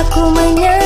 Aku menyerah